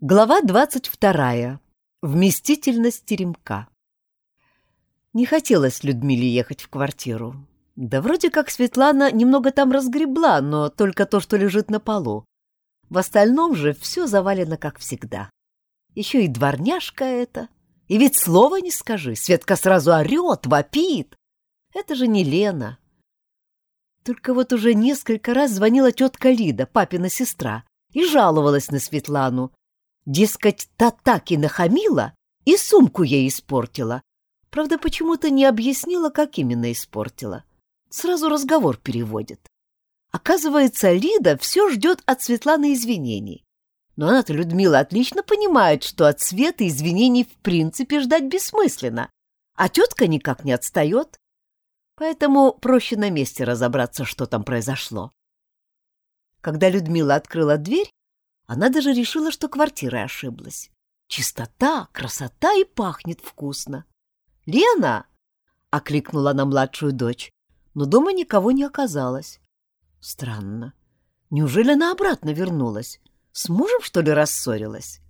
Глава двадцать вторая. Вместительность теремка. Не хотелось Людмиле ехать в квартиру. Да вроде как Светлана немного там разгребла, но только то, что лежит на полу. В остальном же все завалено, как всегда. Еще и дворняжка эта. И ведь слова не скажи, Светка сразу орет, вопит. Это же не Лена. Только вот уже несколько раз звонила тетка Лида, папина сестра, и жаловалась на Светлану, Дескать, та так и нахамила, и сумку ей испортила. Правда, почему-то не объяснила, как именно испортила. Сразу разговор переводит. Оказывается, Лида все ждет от Светланы извинений. Но она-то, Людмила, отлично понимает, что от Светы извинений в принципе ждать бессмысленно, а тетка никак не отстает. Поэтому проще на месте разобраться, что там произошло. Когда Людмила открыла дверь, она даже решила, что квартира ошиблась. Чистота, красота и пахнет вкусно. «Лена!» — окликнула она младшую дочь, но дома никого не оказалось. Странно. Неужели она обратно вернулась? С мужем, что ли, рассорилась?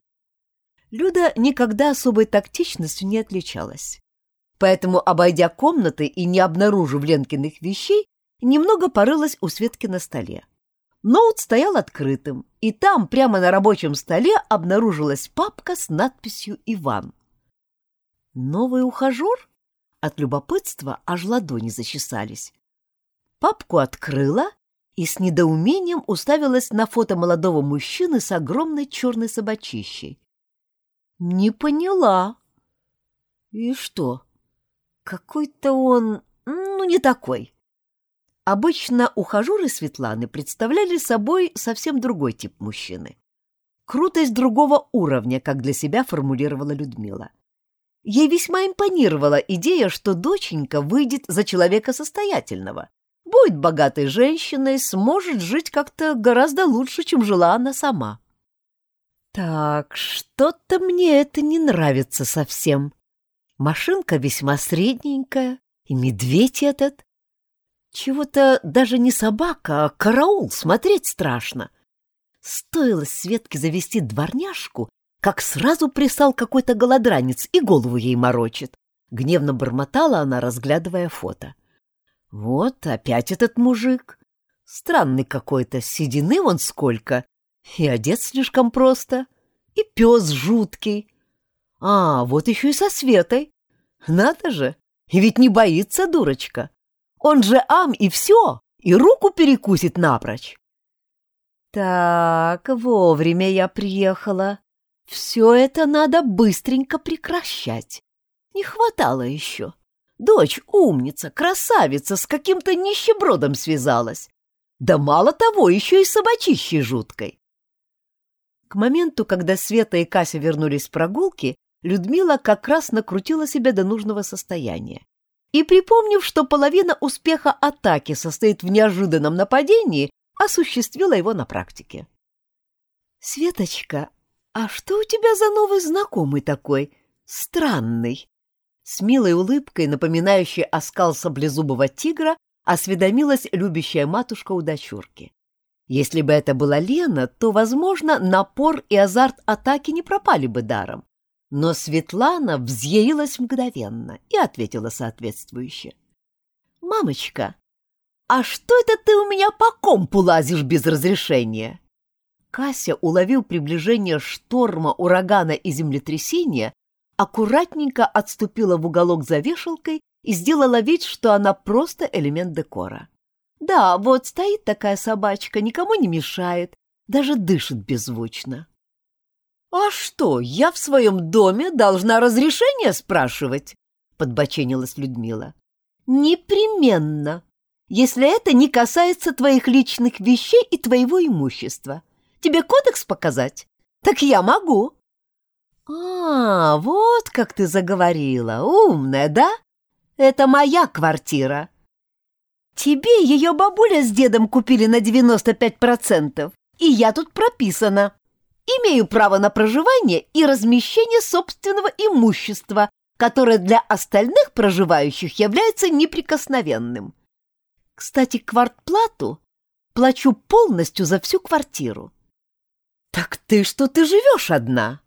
Люда никогда особой тактичностью не отличалась. Поэтому, обойдя комнаты и не обнаружив Ленкиных вещей, немного порылась у Светки на столе. Ноут стоял открытым, и там, прямо на рабочем столе, обнаружилась папка с надписью «Иван». «Новый ухажер?» От любопытства аж ладони зачесались. Папку открыла и с недоумением уставилась на фото молодого мужчины с огромной черной собачищей. «Не поняла». «И что? Какой-то он... ну, не такой». Обычно ухажеры Светланы представляли собой совсем другой тип мужчины. Крутость другого уровня, как для себя формулировала Людмила. Ей весьма импонировала идея, что доченька выйдет за человека состоятельного, будет богатой женщиной, сможет жить как-то гораздо лучше, чем жила она сама. Так, что-то мне это не нравится совсем. Машинка весьма средненькая, и медведь этот. Чего-то даже не собака, а караул, смотреть страшно. Стоило Светке завести дворняжку, как сразу присал какой-то голодранец и голову ей морочит. Гневно бормотала она, разглядывая фото. Вот опять этот мужик. Странный какой-то, седины вон сколько. И одет слишком просто. И пес жуткий. А, вот еще и со Светой. Надо же, и ведь не боится дурочка. Он же ам и все, и руку перекусит напрочь. Так, вовремя я приехала. Все это надо быстренько прекращать. Не хватало еще. Дочь умница, красавица, с каким-то нищебродом связалась. Да мало того, еще и собачищей жуткой. К моменту, когда Света и Кася вернулись с прогулки, Людмила как раз накрутила себя до нужного состояния и, припомнив, что половина успеха атаки состоит в неожиданном нападении, осуществила его на практике. «Светочка, а что у тебя за новый знакомый такой? Странный?» С милой улыбкой, напоминающей оскал саблезубого тигра, осведомилась любящая матушка у дочурки. Если бы это была Лена, то, возможно, напор и азарт атаки не пропали бы даром. Но Светлана взъярилась мгновенно и ответила соответствующе. «Мамочка, а что это ты у меня по компу лазишь без разрешения?» Кася, уловил приближение шторма, урагана и землетрясения, аккуратненько отступила в уголок за вешалкой и сделала вид, что она просто элемент декора. Да, вот стоит такая собачка, никому не мешает, даже дышит беззвучно. «А что, я в своем доме должна разрешение спрашивать?» — подбоченилась Людмила. «Непременно, если это не касается твоих личных вещей и твоего имущества. Тебе кодекс показать? Так я могу». «А, вот как ты заговорила, умная, да? Это моя квартира. Тебе ее бабуля с дедом купили на 95%, и я тут прописана» имею право на проживание и размещение собственного имущества, которое для остальных проживающих является неприкосновенным. Кстати, квартплату плачу полностью за всю квартиру. Так ты что ты живешь одна?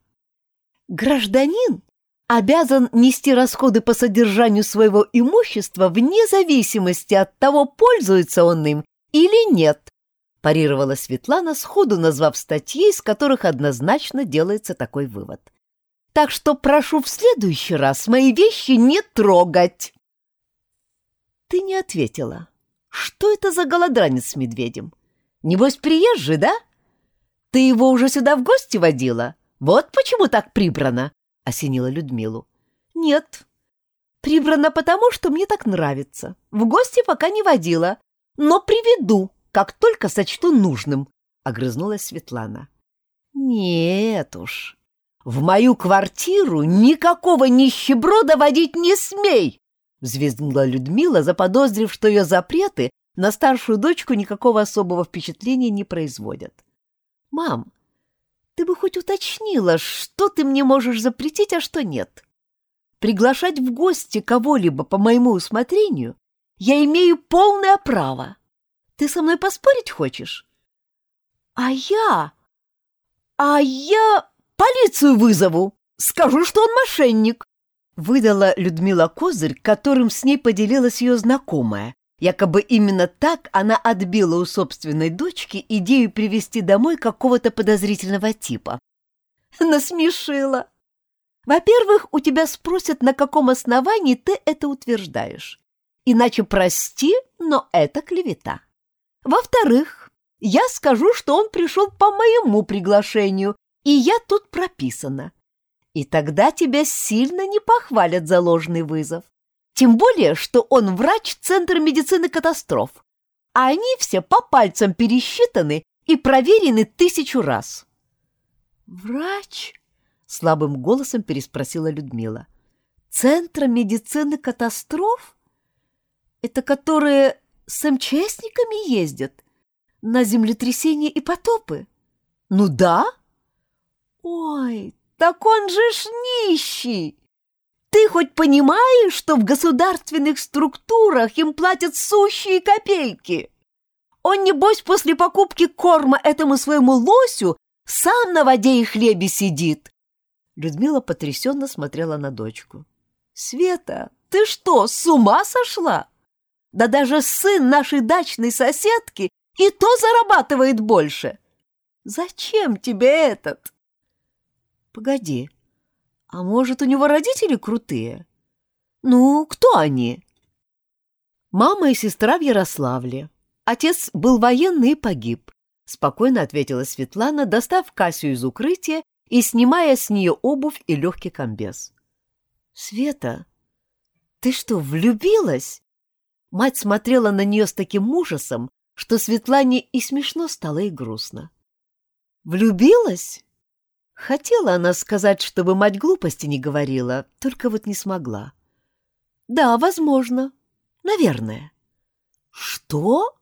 Гражданин обязан нести расходы по содержанию своего имущества вне зависимости от того, пользуется он им или нет, парировала Светлана, сходу назвав статьи, из которых однозначно делается такой вывод. Так что прошу в следующий раз мои вещи не трогать. Ты не ответила. Что это за голодранец с медведем? Небось, приезжий, да? Ты его уже сюда в гости водила? Вот почему так прибрано, — осенила Людмилу. Нет, прибрано потому, что мне так нравится. В гости пока не водила, но приведу, как только сочту нужным, — огрызнулась Светлана. Нет уж, в мою квартиру никакого нищеброда водить не смей, — взвизгнула Людмила, заподозрив, что ее запреты на старшую дочку никакого особого впечатления не производят. «Мам, ты бы хоть уточнила, что ты мне можешь запретить, а что нет. Приглашать в гости кого-либо по моему усмотрению я имею полное право. Ты со мной поспорить хочешь?» «А я... а я полицию вызову, скажу, что он мошенник!» Выдала Людмила козырь, которым с ней поделилась ее знакомая. Якобы именно так она отбила у собственной дочки идею привести домой какого-то подозрительного типа. Насмешила. Во-первых, у тебя спросят, на каком основании ты это утверждаешь. Иначе прости, но это клевета. Во-вторых, я скажу, что он пришел по моему приглашению, и я тут прописана. И тогда тебя сильно не похвалят за ложный вызов. Тем более, что он врач Центра медицины катастроф. А они все по пальцам пересчитаны и проверены тысячу раз. «Врач?» — слабым голосом переспросила Людмила. «Центра медицины катастроф? Это которые с МЧСниками ездят? На землетрясения и потопы? Ну да?» «Ой, так он же ж нищий! Ты хоть понимаешь, что в государственных структурах им платят сущие копейки? Он, небось, после покупки корма этому своему лосю сам на воде и хлебе сидит. Людмила потрясенно смотрела на дочку. «Света, ты что, с ума сошла? Да даже сын нашей дачной соседки и то зарабатывает больше. Зачем тебе этот?» Погоди, а может, у него родители крутые? Ну, кто они? Мама и сестра в Ярославле. Отец был военный и погиб, спокойно ответила Светлана, достав Касю из укрытия и снимая с нее обувь и легкий комбез. Света, ты что, влюбилась? Мать смотрела на нее с таким ужасом, что Светлане и смешно стало, и грустно. «Влюбилась? Хотела она сказать, чтобы мать глупости не говорила, только вот не смогла. Да, возможно. Наверное. Что?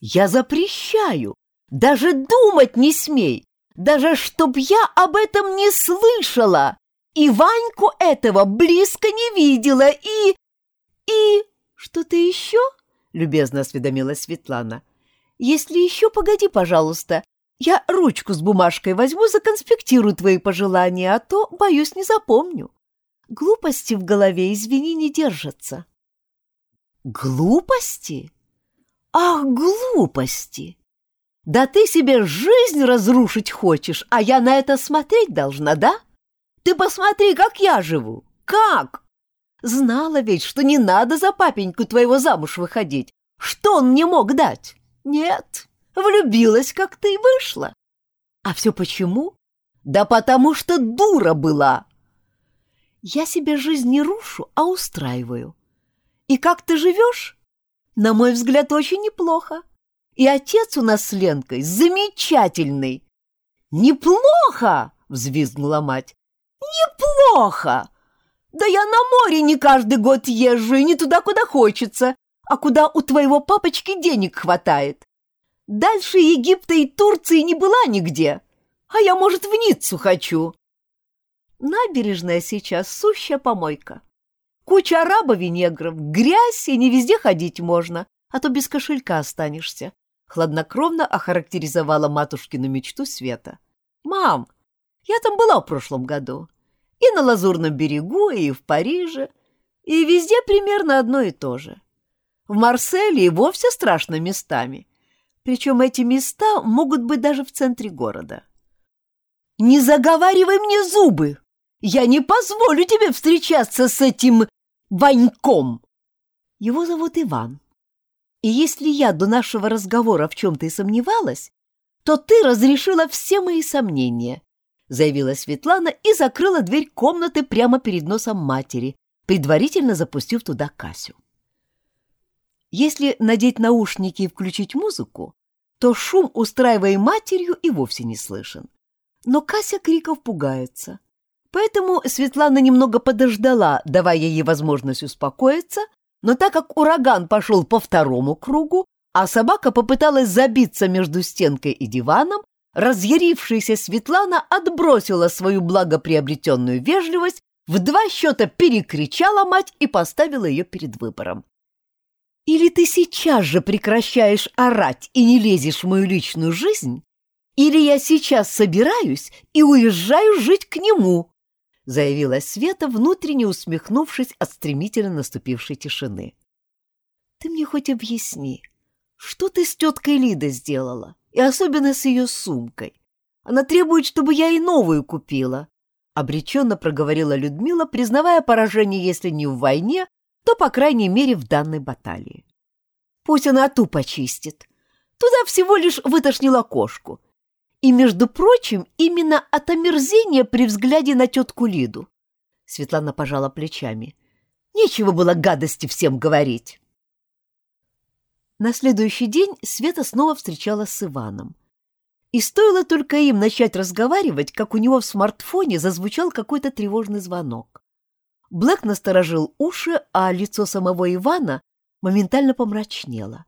Я запрещаю. Даже думать не смей. Даже чтоб я об этом не слышала. И Ваньку этого близко не видела. И... И... Что-то еще? Любезно осведомилась Светлана. Если еще, погоди, пожалуйста. Я ручку с бумажкой возьму, законспектирую твои пожелания, а то, боюсь, не запомню. Глупости в голове, извини, не держатся. Глупости? Ах, глупости! Да ты себе жизнь разрушить хочешь, а я на это смотреть должна, да? Ты посмотри, как я живу. Как? Знала ведь, что не надо за папеньку твоего замуж выходить. Что он мне мог дать? Нет, Влюбилась, как ты и вышла. А все почему? Да потому что дура была. Я себе жизнь не рушу, а устраиваю. И как ты живешь? На мой взгляд, очень неплохо. И отец у нас с Ленкой замечательный. Неплохо, взвизгнула мать. Неплохо. Да я на море не каждый год езжу и не туда, куда хочется, а куда у твоего папочки денег хватает. Дальше Египта и Турции не была нигде, а я, может, в Ниццу хочу. Набережная сейчас сущая помойка. Куча арабов и негров, грязь, и не везде ходить можно, а то без кошелька останешься. Хладнокровно охарактеризовала матушкину мечту Света. Мам, я там была в прошлом году. И на Лазурном берегу, и в Париже. И везде примерно одно и то же. В Марселе и вовсе страшно местами. Причем эти места могут быть даже в центре города. «Не заговаривай мне зубы! Я не позволю тебе встречаться с этим Ваньком!» Его зовут Иван. И если я до нашего разговора в чем-то и сомневалась, то ты разрешила все мои сомнения, — заявила Светлана и закрыла дверь комнаты прямо перед носом матери, предварительно запустив туда Касю. Если надеть наушники и включить музыку, то шум, устраиваемый матерью, и вовсе не слышен. Но Кася криков пугается. Поэтому Светлана немного подождала, давая ей возможность успокоиться, но так как ураган пошел по второму кругу, а собака попыталась забиться между стенкой и диваном, разъярившаяся Светлана отбросила свою благоприобретенную вежливость, в два счета перекричала мать и поставила ее перед выбором. Или ты сейчас же прекращаешь орать и не лезешь в мою личную жизнь, или я сейчас собираюсь и уезжаю жить к нему, заявила Света, внутренне усмехнувшись от стремительно наступившей тишины. Ты мне хоть объясни, что ты с теткой Лидой сделала, и особенно с ее сумкой? Она требует, чтобы я и новую купила, обреченно проговорила Людмила, признавая поражение, если не в войне, то, по крайней мере, в данной баталии. Пусть она ту почистит. Туда всего лишь вытошнила кошку. И, между прочим, именно от омерзения при взгляде на тетку Лиду. Светлана пожала плечами. Нечего было гадости всем говорить. На следующий день Света снова встречалась с Иваном. И стоило только им начать разговаривать, как у него в смартфоне зазвучал какой-то тревожный звонок. Блэк насторожил уши, а лицо самого Ивана моментально помрачнело.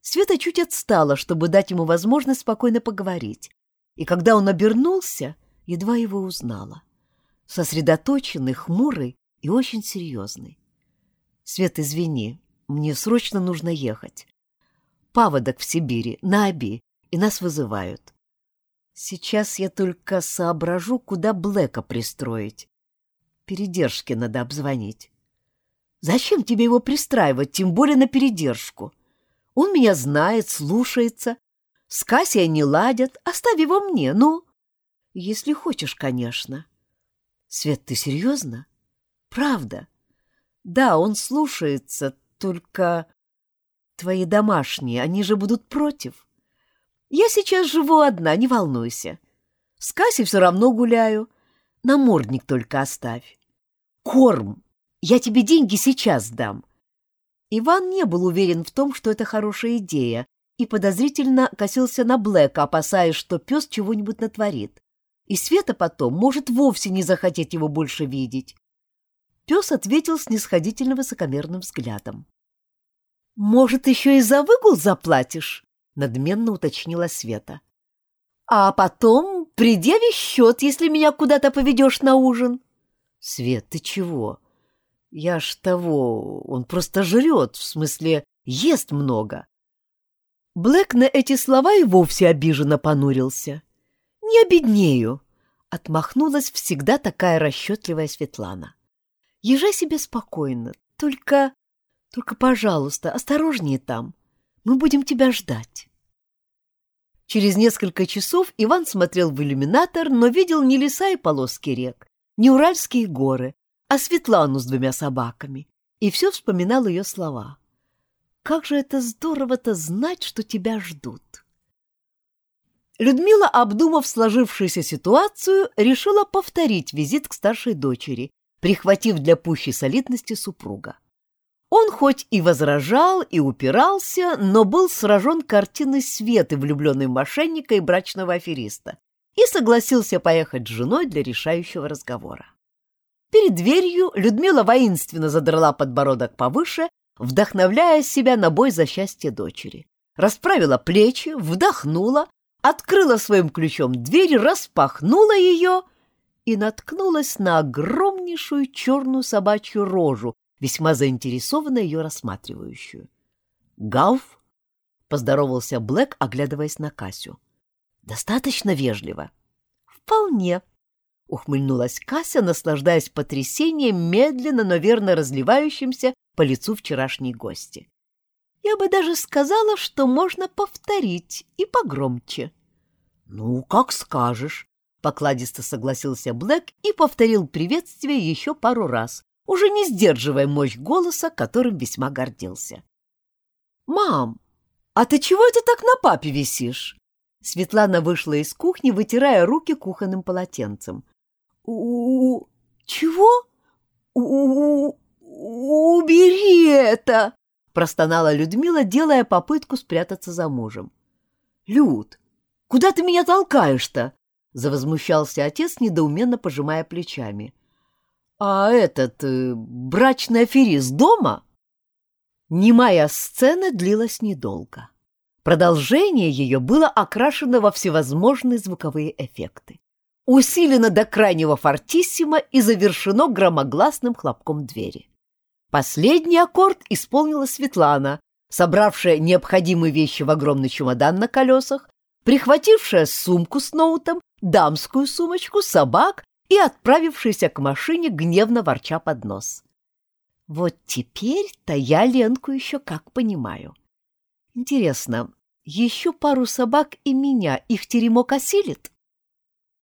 Света чуть отстала, чтобы дать ему возможность спокойно поговорить, и когда он обернулся, едва его узнала. Сосредоточенный, хмурый и очень серьезный. «Свет, извини, мне срочно нужно ехать. Паводок в Сибири, на Оби, и нас вызывают. Сейчас я только соображу, куда Блэка пристроить. Передержки надо обзвонить. Зачем тебе его пристраивать, тем более на передержку? Он меня знает, слушается. С Кассией не ладят. Оставь его мне, ну. Если хочешь, конечно. Свет, ты серьезно? Правда. Да, он слушается, только... Твои домашние, они же будут против. Я сейчас живу одна, не волнуйся. С Кассей все равно гуляю. Намордник только оставь. Корм. Я тебе деньги сейчас дам. Иван не был уверен в том, что это хорошая идея, и подозрительно косился на Блэка, опасаясь, что пес чего-нибудь натворит. И Света потом может вовсе не захотеть его больше видеть. Пес ответил снисходительно высокомерным взглядом. «Может, еще и за выгул заплатишь?» — надменно уточнила Света. «А потом предъяви счет, если меня куда-то поведешь на ужин». «Свет, ты чего? Я ж того, он просто жрет, в смысле, ест много». Блэк на эти слова и вовсе обиженно понурился. «Не обеднею», — отмахнулась всегда такая расчетливая Светлана. «Езжай себе спокойно, только только, пожалуйста, осторожнее там. Мы будем тебя ждать. Через несколько часов Иван смотрел в иллюминатор, но видел не леса и полоски рек, не Уральские горы, а Светлану с двумя собаками, и все вспоминал ее слова. «Как же это здорово-то знать, что тебя ждут!» Людмила, обдумав сложившуюся ситуацию, решила повторить визит к старшей дочери, прихватив для пущей солидности супруга. Он хоть и возражал, и упирался, но был сражен картиной Светы, влюбленной мошенника и брачного афериста, и согласился поехать с женой для решающего разговора. Перед дверью Людмила воинственно задрала подбородок повыше, вдохновляя себя на бой за счастье дочери. Расправила плечи, вдохнула, открыла своим ключом дверь, распахнула ее и наткнулась на огромнейшую черную собачью рожу, весьма заинтересованно ее рассматривающую. «Гауф?» — поздоровался Блэк, оглядываясь на Касю. «Достаточно вежливо». вполне», — ухмыльнулась Кася, наслаждаясь потрясением, медленно, но верно разливающимся по лицу вчерашней гости. «Я бы даже сказала, что можно повторить и погромче». «Ну, как скажешь», — покладисто согласился Блэк и повторил приветствие еще пару раз, уже не сдерживая мощь голоса, которым весьма гордился. «Мам, а ты чего это так на папе висишь?» Светлана вышла из кухни, вытирая руки кухонным полотенцем. у, -у, -у Чего? У, -у, -у Убери это!» — простонала Людмила, делая попытку спрятаться за мужем. «Люд, куда ты меня толкаешь-то?» — завозмущался отец, недоуменно пожимая плечами. «А этот э, брачный аферист дома?» Немая сцена длилась недолго. Продолжение ее было окрашено во всевозможные звуковые эффекты, усилено до крайнего фортиссимо и завершено громогласным хлопком двери. Последний аккорд исполнила Светлана, собравшая необходимые вещи в огромный чемодан на колесах, прихватившая сумку с ноутом, дамскую сумочку, собак и отправившийся к машине, гневно ворча под нос. Вот теперь-то я Ленку еще как понимаю. Интересно, еще пару собак и меня их теремок осилит?